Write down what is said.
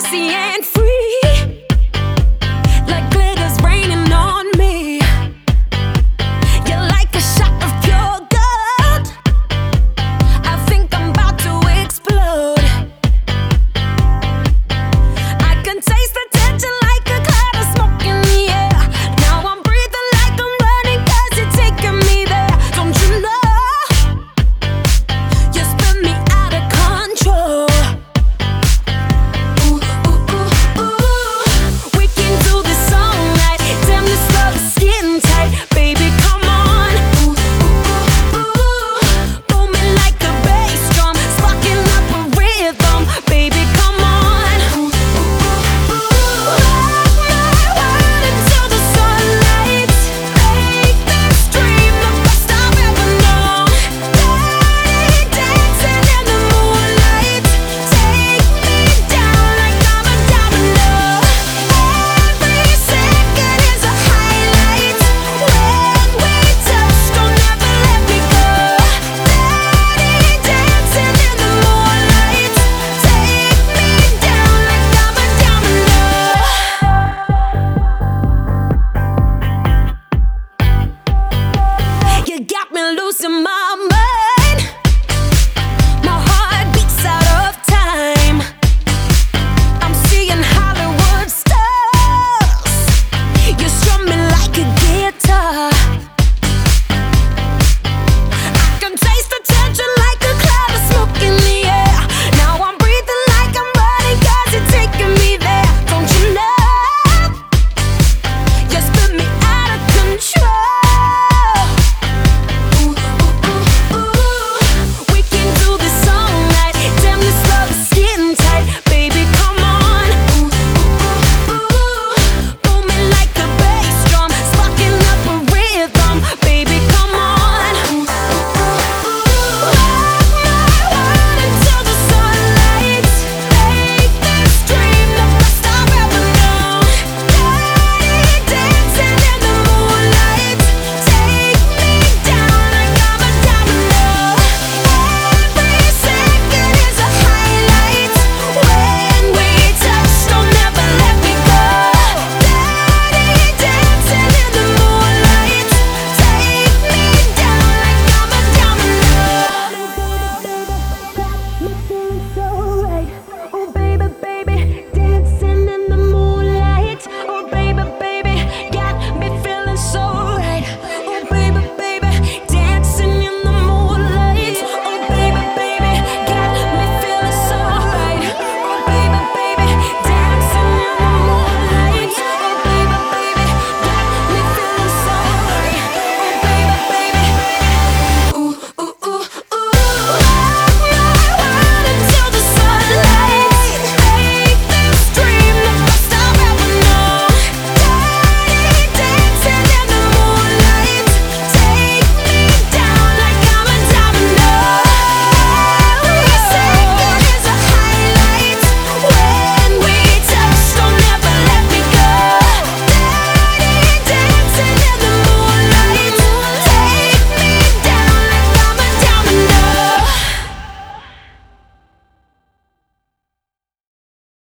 sexy and free.